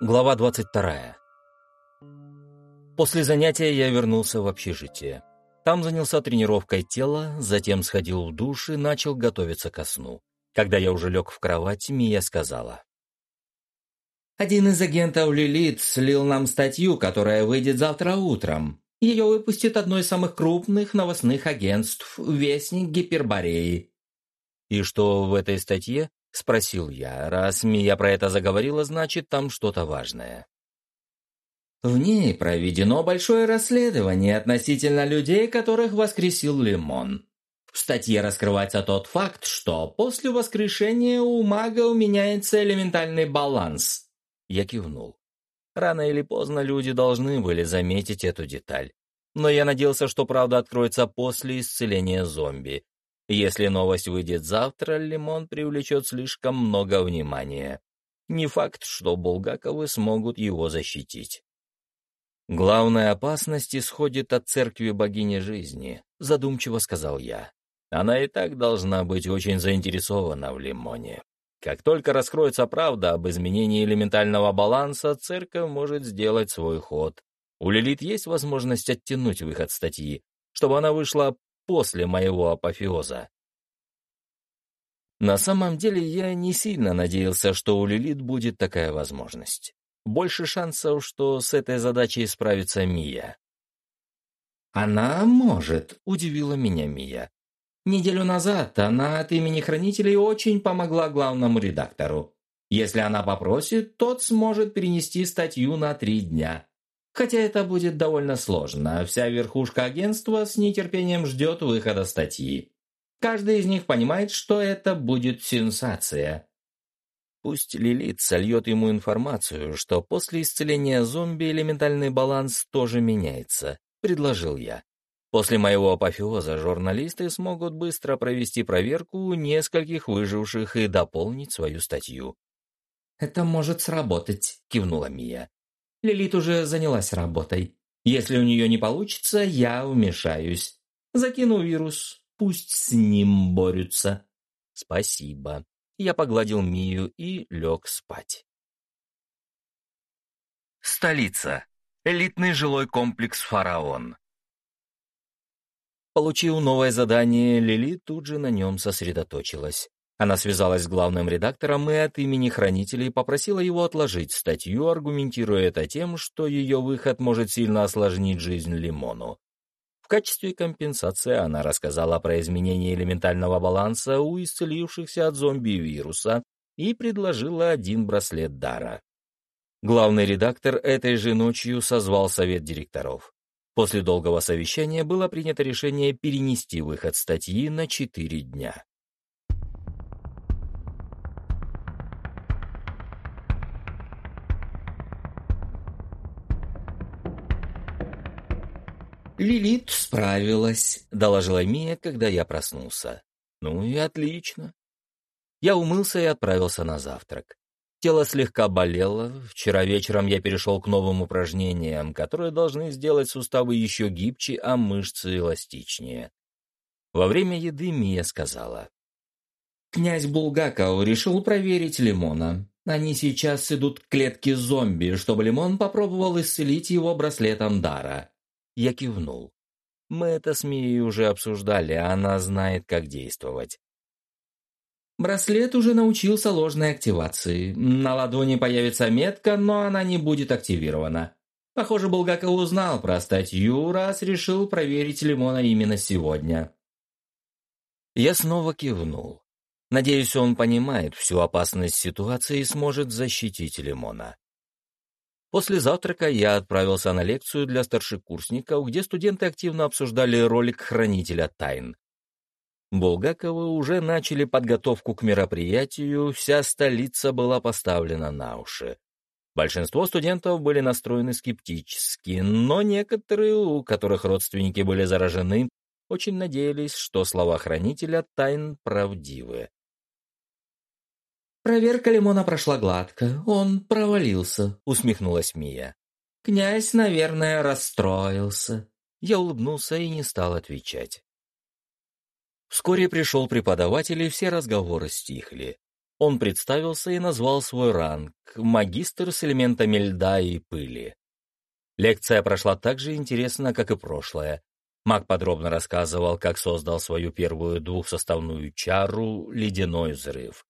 Глава 22. После занятия я вернулся в общежитие. Там занялся тренировкой тела, затем сходил в душ и начал готовиться ко сну. Когда я уже лег в кровать, Мия сказала. «Один из агентов Лилит слил нам статью, которая выйдет завтра утром. Ее выпустит одно из самых крупных новостных агентств «Вестник Гипербореи». «И что в этой статье?» — спросил я. «Раз Мия про это заговорила, значит, там что-то важное». В ней проведено большое расследование относительно людей, которых воскресил Лимон. В статье раскрывается тот факт, что после воскрешения у мага меняется элементальный баланс. Я кивнул. Рано или поздно люди должны были заметить эту деталь. Но я надеялся, что правда откроется после исцеления зомби, если новость выйдет завтра, Лимон привлечет слишком много внимания. Не факт, что Булгаковы смогут его защитить. «Главная опасность исходит от церкви богини жизни», — задумчиво сказал я. «Она и так должна быть очень заинтересована в Лимоне. Как только раскроется правда об изменении элементального баланса, церковь может сделать свой ход. У Лилит есть возможность оттянуть выход статьи, чтобы она вышла после моего апофеоза. На самом деле я не сильно надеялся, что у Лилит будет такая возможность. Больше шансов, что с этой задачей справится Мия. «Она может», — удивила меня Мия. «Неделю назад она от имени хранителей очень помогла главному редактору. Если она попросит, тот сможет перенести статью на три дня. Хотя это будет довольно сложно, вся верхушка агентства с нетерпением ждет выхода статьи. Каждый из них понимает, что это будет сенсация. Пусть Лилит сольет ему информацию, что после исцеления зомби элементальный баланс тоже меняется, предложил я. После моего апофеоза журналисты смогут быстро провести проверку нескольких выживших и дополнить свою статью. «Это может сработать», — кивнула Мия. Лилит уже занялась работой. Если у нее не получится, я вмешаюсь. Закину вирус, пусть с ним борются. Спасибо. Я погладил Мию и лег спать. Столица. Элитный жилой комплекс «Фараон». Получив новое задание, Лили тут же на нем сосредоточилась. Она связалась с главным редактором и от имени хранителей попросила его отложить статью, аргументируя это тем, что ее выход может сильно осложнить жизнь Лимону. В качестве компенсации она рассказала про изменение элементального баланса у исцелившихся от зомби-вируса и предложила один браслет дара. Главный редактор этой же ночью созвал совет директоров. После долгого совещания было принято решение перенести выход статьи на четыре дня. «Лилит справилась», — доложила Мия, когда я проснулся. «Ну и отлично». Я умылся и отправился на завтрак. Тело слегка болело. Вчера вечером я перешел к новым упражнениям, которые должны сделать суставы еще гибче, а мышцы эластичнее. Во время еды Мия сказала. «Князь Булгаков решил проверить Лимона. Они сейчас идут к клетке зомби, чтобы Лимон попробовал исцелить его браслетом дара. Я кивнул. Мы это с Мией уже обсуждали, а она знает, как действовать. Браслет уже научился ложной активации. На ладони появится метка, но она не будет активирована. Похоже, Булгаков узнал про статью, раз решил проверить Лимона именно сегодня. Я снова кивнул. Надеюсь, он понимает всю опасность ситуации и сможет защитить Лимона. После завтрака я отправился на лекцию для старшекурсников, где студенты активно обсуждали ролик хранителя тайн. Булгаковы уже начали подготовку к мероприятию, вся столица была поставлена на уши. Большинство студентов были настроены скептически, но некоторые, у которых родственники были заражены, очень надеялись, что слова хранителя тайн правдивы. «Проверка лимона прошла гладко, он провалился», — усмехнулась Мия. «Князь, наверное, расстроился». Я улыбнулся и не стал отвечать. Вскоре пришел преподаватель, и все разговоры стихли. Он представился и назвал свой ранг — магистр с элементами льда и пыли. Лекция прошла так же интересно, как и прошлая. Маг подробно рассказывал, как создал свою первую двухсоставную чару «Ледяной взрыв».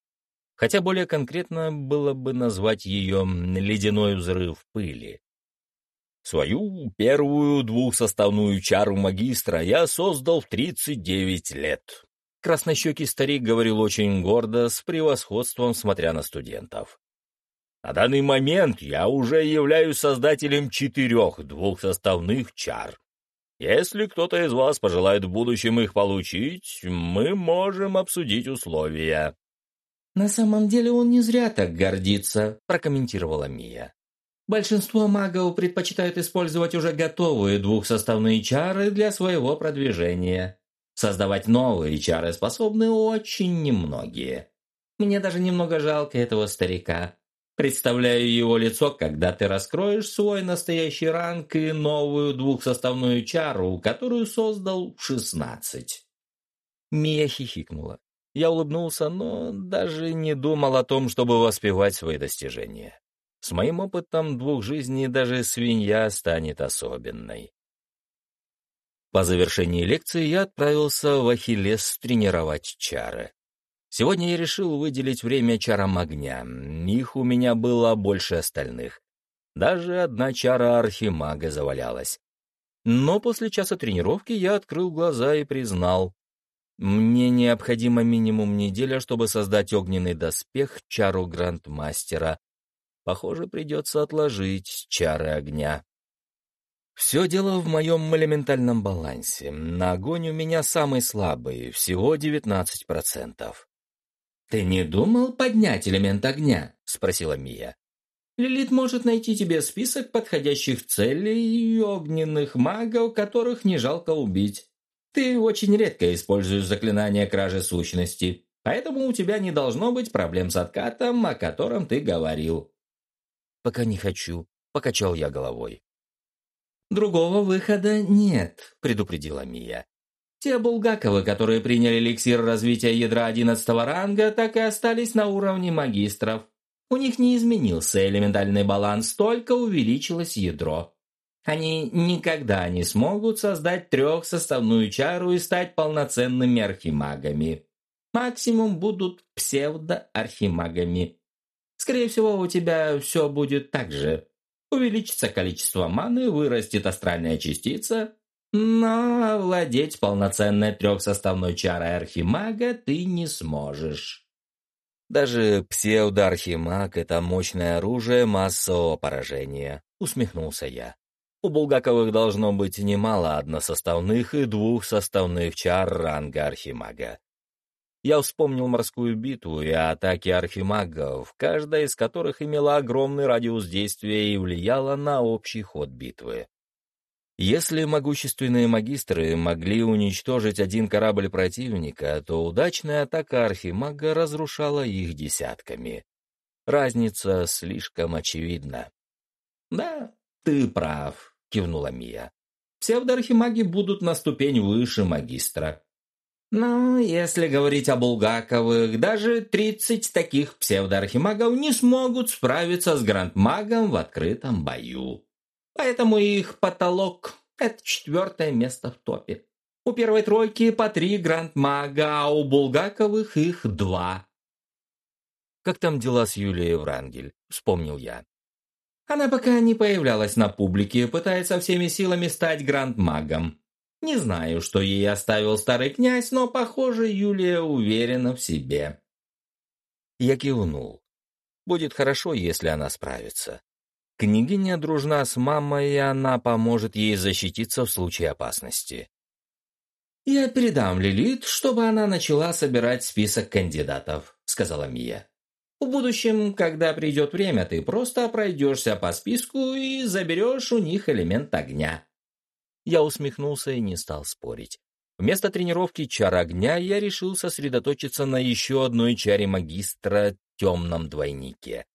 Хотя более конкретно было бы назвать ее «Ледяной взрыв пыли». Свою первую двухсоставную чару магистра я создал в 39 лет. Краснощекий старик говорил очень гордо, с превосходством смотря на студентов. На данный момент я уже являюсь создателем четырех двухсоставных чар. Если кто-то из вас пожелает в будущем их получить, мы можем обсудить условия. «На самом деле он не зря так гордится», — прокомментировала Мия. «Большинство магов предпочитают использовать уже готовые двухсоставные чары для своего продвижения. Создавать новые чары способны очень немногие. Мне даже немного жалко этого старика. Представляю его лицо, когда ты раскроешь свой настоящий ранг и новую двухсоставную чару, которую создал в шестнадцать. Мия хихикнула. Я улыбнулся, но даже не думал о том, чтобы воспевать свои достижения. С моим опытом двух жизней даже свинья станет особенной. По завершении лекции я отправился в Ахиллес тренировать чары. Сегодня я решил выделить время чарам огня. Их у меня было больше остальных. Даже одна чара архимага завалялась. Но после часа тренировки я открыл глаза и признал. Мне необходимо минимум неделя, чтобы создать огненный доспех чару грандмастера. Похоже, придется отложить чары огня. Все дело в моем элементальном балансе. На огонь у меня самый слабый, всего 19%. «Ты не думал поднять элемент огня?» — спросила Мия. «Лилит может найти тебе список подходящих целей и огненных магов, которых не жалко убить. Ты очень редко используешь заклинание кражи сущности, поэтому у тебя не должно быть проблем с откатом, о котором ты говорил». «Пока не хочу», — покачал я головой. «Другого выхода нет», — предупредила Мия. Те Булгаковы, которые приняли эликсир развития ядра одиннадцатого ранга, так и остались на уровне магистров. У них не изменился элементальный баланс, только увеличилось ядро. Они никогда не смогут создать трехсоставную чару и стать полноценными архимагами. Максимум будут псевдоархимагами. Скорее всего, у тебя все будет так же. Увеличится количество маны, вырастет астральная частица, но овладеть полноценной трехсоставной чарой архимага ты не сможешь. Даже псевдоархимаг — это мощное оружие массового поражения, усмехнулся я. У Булгаковых должно быть немало односоставных и двухсоставных чар ранга архимага. Я вспомнил морскую битву и атаки архимагов, каждая из которых имела огромный радиус действия и влияла на общий ход битвы. Если могущественные магистры могли уничтожить один корабль противника, то удачная атака архимага разрушала их десятками. Разница слишком очевидна. «Да, ты прав», — кивнула Мия. «Псевдоархимаги будут на ступень выше магистра. Но если говорить о Булгаковых, даже тридцать таких псевдоархимагов не смогут справиться с грандмагом в открытом бою. Поэтому их потолок — это четвертое место в топе. У первой тройки по три гранд-мага, а у Булгаковых их два. «Как там дела с Юлией Врангель?» — вспомнил я. Она пока не появлялась на публике, пытается всеми силами стать гранд-магом. Не знаю, что ей оставил старый князь, но, похоже, Юлия уверена в себе. Я кивнул. Будет хорошо, если она справится. Княгиня дружна с мамой, и она поможет ей защититься в случае опасности. «Я передам Лилит, чтобы она начала собирать список кандидатов», — сказала Мия. «В будущем, когда придет время, ты просто пройдешься по списку и заберешь у них элемент огня». Я усмехнулся и не стал спорить. Вместо тренировки чар огня я решил сосредоточиться на еще одной чаре магистра темном двойнике.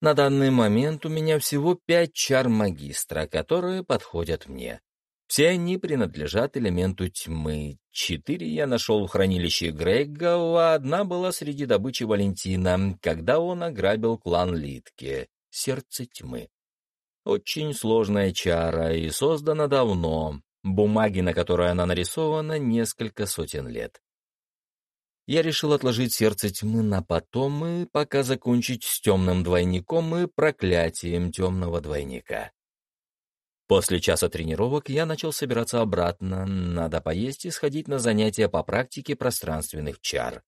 На данный момент у меня всего пять чар магистра, которые подходят мне. Все они принадлежат элементу тьмы. Четыре я нашел в хранилище Грегга, а одна была среди добычи Валентина, когда он ограбил клан Литки, сердце тьмы. Очень сложная чара и создана давно. Бумаги, на которой она нарисована, несколько сотен лет. Я решил отложить сердце тьмы на потом и пока закончить с темным двойником и проклятием темного двойника. После часа тренировок я начал собираться обратно, надо поесть и сходить на занятия по практике пространственных чар.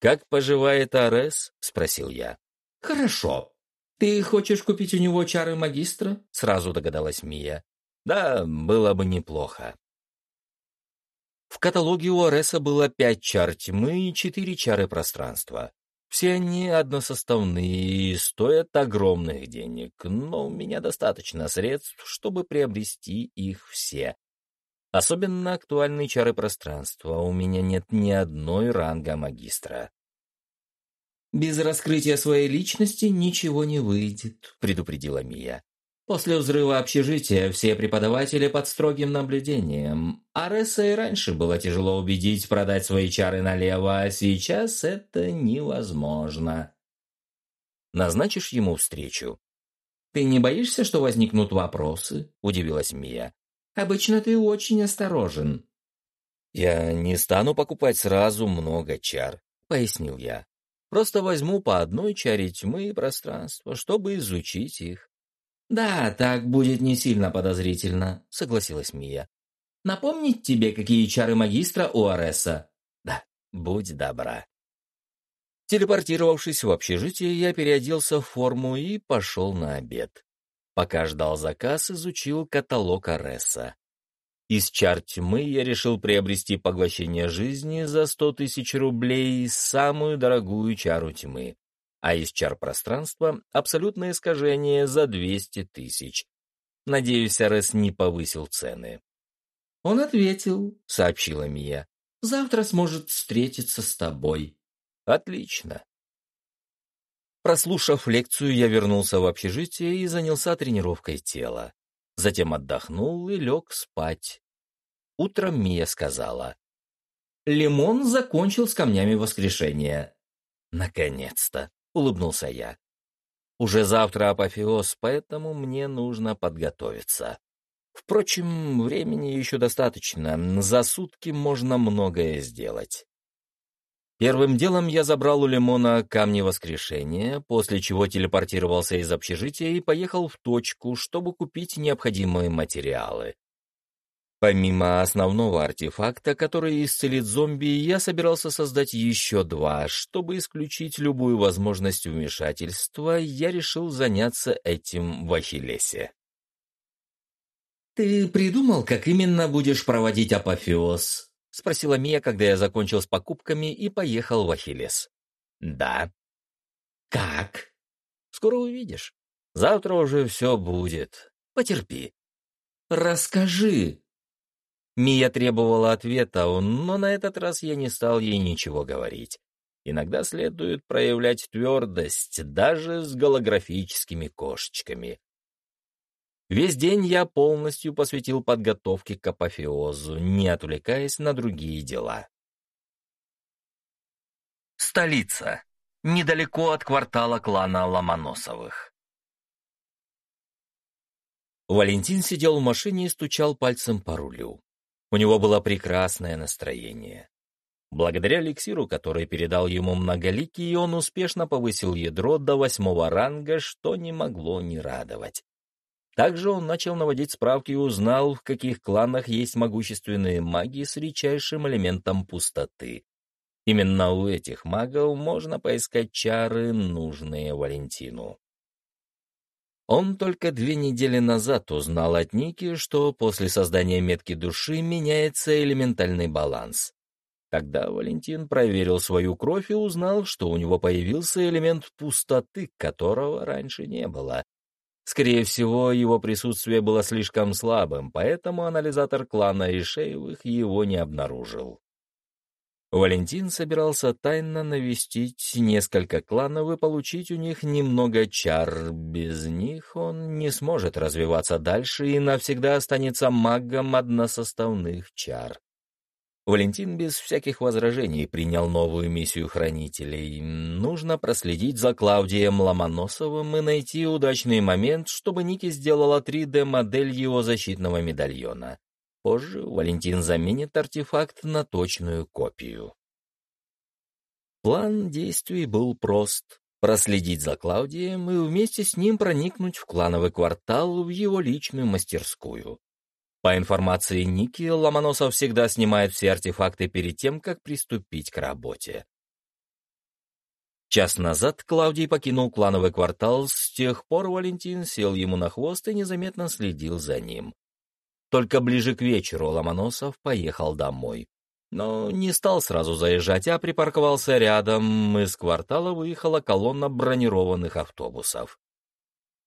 «Как поживает Арес?» — спросил я. «Хорошо. Ты хочешь купить у него чары магистра?» — сразу догадалась Мия. «Да, было бы неплохо». В каталоге у Ареса было пять чар тьмы и четыре чары пространства. Все они односоставные и стоят огромных денег, но у меня достаточно средств, чтобы приобрести их все. Особенно актуальные чары пространства, у меня нет ни одной ранга магистра. «Без раскрытия своей личности ничего не выйдет», — предупредила Мия. После взрыва общежития все преподаватели под строгим наблюдением. Ареса и раньше было тяжело убедить продать свои чары налево, а сейчас это невозможно. Назначишь ему встречу? «Ты не боишься, что возникнут вопросы?» – удивилась Мия. «Обычно ты очень осторожен». «Я не стану покупать сразу много чар», — пояснил я. «Просто возьму по одной чаре тьмы и пространства, чтобы изучить их. «Да, так будет не сильно подозрительно», — согласилась Мия. «Напомнить тебе, какие чары магистра у Ареса?» «Да, будь добра». Телепортировавшись в общежитие, я переоделся в форму и пошел на обед. Пока ждал заказ, изучил каталог Ареса. Из чар тьмы я решил приобрести поглощение жизни за сто тысяч рублей, самую дорогую чару тьмы а из чар пространства — абсолютное искажение за 200 тысяч. Надеюсь, Арес не повысил цены. «Он ответил», — сообщила Мия. «Завтра сможет встретиться с тобой». «Отлично». Прослушав лекцию, я вернулся в общежитие и занялся тренировкой тела. Затем отдохнул и лег спать. Утром Мия сказала. «Лимон закончил с камнями воскрешения». «Наконец-то!» — улыбнулся я. «Уже завтра апофеоз, поэтому мне нужно подготовиться. Впрочем, времени еще достаточно, за сутки можно многое сделать». Первым делом я забрал у Лимона камни воскрешения, после чего телепортировался из общежития и поехал в точку, чтобы купить необходимые материалы. Помимо основного артефакта, который исцелит зомби, я собирался создать еще два. Чтобы исключить любую возможность вмешательства, я решил заняться этим в Ахиллесе. «Ты придумал, как именно будешь проводить апофеоз?» — спросила Мия, когда я закончил с покупками и поехал в Ахиллес. «Да». «Как?» «Скоро увидишь. Завтра уже все будет. Потерпи». «Расскажи», Мия требовала ответа, но на этот раз я не стал ей ничего говорить. Иногда следует проявлять твердость, даже с голографическими кошечками. Весь день я полностью посвятил подготовке к апофеозу, не отвлекаясь на другие дела. Столица. Недалеко от квартала клана Ломоносовых. Валентин сидел в машине и стучал пальцем по рулю. У него было прекрасное настроение. Благодаря эликсиру, который передал ему многоликий, он успешно повысил ядро до восьмого ранга, что не могло не радовать. Также он начал наводить справки и узнал, в каких кланах есть могущественные маги с редчайшим элементом пустоты. Именно у этих магов можно поискать чары, нужные Валентину. Он только две недели назад узнал от Ники, что после создания метки души меняется элементальный баланс. Тогда Валентин проверил свою кровь и узнал, что у него появился элемент пустоты, которого раньше не было. Скорее всего, его присутствие было слишком слабым, поэтому анализатор клана Ишеевых его не обнаружил. Валентин собирался тайно навестить несколько кланов и получить у них немного чар. Без них он не сможет развиваться дальше и навсегда останется магом односоставных чар. Валентин без всяких возражений принял новую миссию хранителей. Нужно проследить за Клаудием Ломоносовым и найти удачный момент, чтобы Ники сделала 3D-модель его защитного медальона. Позже Валентин заменит артефакт на точную копию. План действий был прост — проследить за Клаудием и вместе с ним проникнуть в клановый квартал в его личную мастерскую. По информации Ники, Ломоносов всегда снимает все артефакты перед тем, как приступить к работе. Час назад Клаудий покинул клановый квартал, с тех пор Валентин сел ему на хвост и незаметно следил за ним. Только ближе к вечеру Ломоносов поехал домой. Но не стал сразу заезжать, а припарковался рядом. Из квартала выехала колонна бронированных автобусов.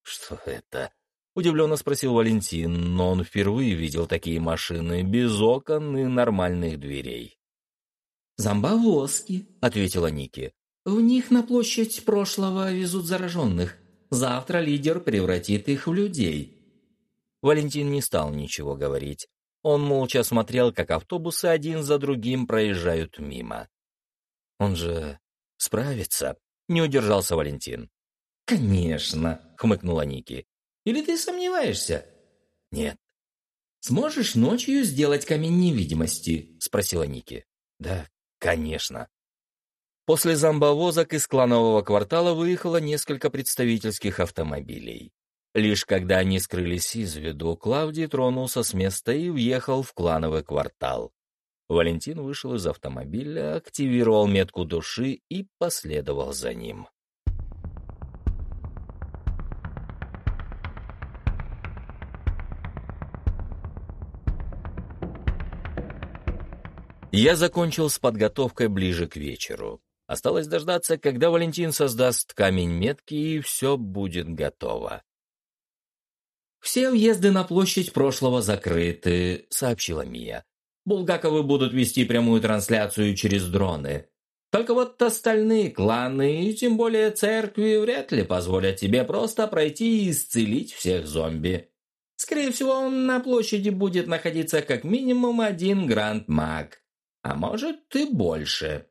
«Что это?» — удивленно спросил Валентин, но он впервые видел такие машины, без окон и нормальных дверей. «Зомбовозки», — ответила Ники. «В них на площадь прошлого везут зараженных. Завтра лидер превратит их в людей. Валентин не стал ничего говорить. Он молча смотрел, как автобусы один за другим проезжают мимо. «Он же справится», — не удержался Валентин. «Конечно», — хмыкнула Ники. «Или ты сомневаешься?» «Нет». «Сможешь ночью сделать камень невидимости?» — спросила Ники. «Да, конечно». После зомбовозок из кланового квартала выехало несколько представительских автомобилей. Лишь когда они скрылись из виду, Клавдий тронулся с места и въехал в клановый квартал. Валентин вышел из автомобиля, активировал метку души и последовал за ним. Я закончил с подготовкой ближе к вечеру. Осталось дождаться, когда Валентин создаст камень метки, и все будет готово. «Все въезды на площадь прошлого закрыты», — сообщила Мия. «Булгаковы будут вести прямую трансляцию через дроны. Только вот остальные кланы, и тем более церкви, вряд ли позволят тебе просто пройти и исцелить всех зомби. Скорее всего, на площади будет находиться как минимум один гранд-маг, а может и больше».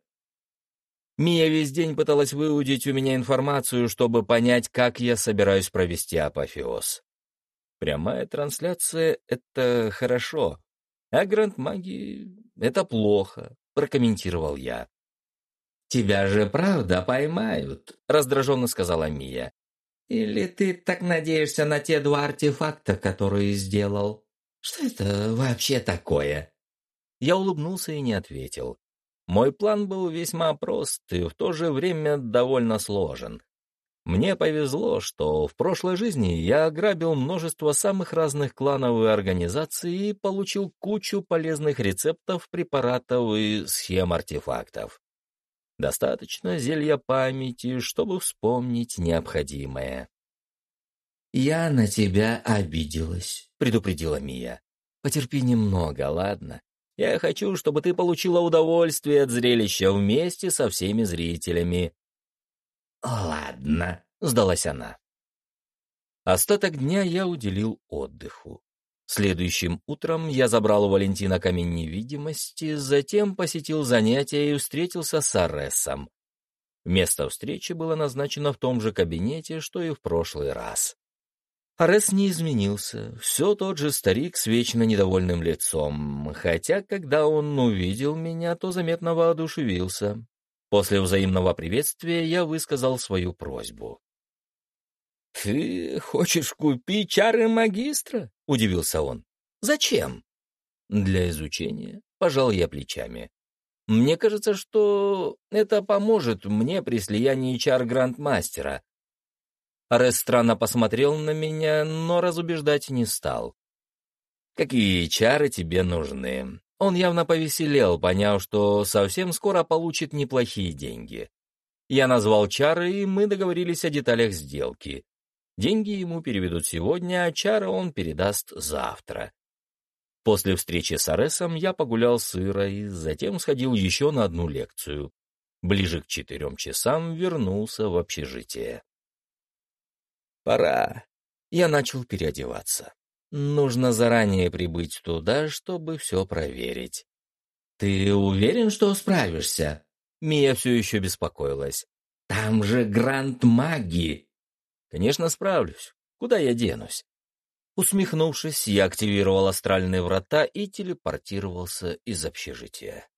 Мия весь день пыталась выудить у меня информацию, чтобы понять, как я собираюсь провести апофеоз. Прямая трансляция — это хорошо, а гранд-маги — это плохо, прокомментировал я. «Тебя же правда поймают», — раздраженно сказала Мия. «Или ты так надеешься на те два артефакта, которые сделал? Что это вообще такое?» Я улыбнулся и не ответил. Мой план был весьма прост и в то же время довольно сложен. Мне повезло, что в прошлой жизни я ограбил множество самых разных кланов и организаций и получил кучу полезных рецептов, препаратов и схем артефактов. Достаточно зелья памяти, чтобы вспомнить необходимое. «Я на тебя обиделась», — предупредила Мия. «Потерпи немного, ладно? Я хочу, чтобы ты получила удовольствие от зрелища вместе со всеми зрителями. «Ладно», — сдалась она. Остаток дня я уделил отдыху. Следующим утром я забрал у Валентина камень невидимости, затем посетил занятия и встретился с Аресом. Место встречи было назначено в том же кабинете, что и в прошлый раз. Арес не изменился, все тот же старик с вечно недовольным лицом, хотя, когда он увидел меня, то заметно воодушевился. После взаимного приветствия я высказал свою просьбу. «Ты хочешь купить чары магистра?» — удивился он. «Зачем?» «Для изучения», — пожал я плечами. «Мне кажется, что это поможет мне при слиянии чар Грандмастера». Арес странно посмотрел на меня, но разубеждать не стал. «Какие чары тебе нужны?» Он явно повеселел, поняв, что совсем скоро получит неплохие деньги. Я назвал чары, и мы договорились о деталях сделки. Деньги ему переведут сегодня, а чары он передаст завтра. После встречи с Аресом я погулял с Ирой, затем сходил еще на одну лекцию. Ближе к четырем часам вернулся в общежитие. Пора. Я начал переодеваться. Нужно заранее прибыть туда, чтобы все проверить. «Ты уверен, что справишься?» Мия все еще беспокоилась. «Там же грант магии!» «Конечно, справлюсь. Куда я денусь?» Усмехнувшись, я активировал астральные врата и телепортировался из общежития.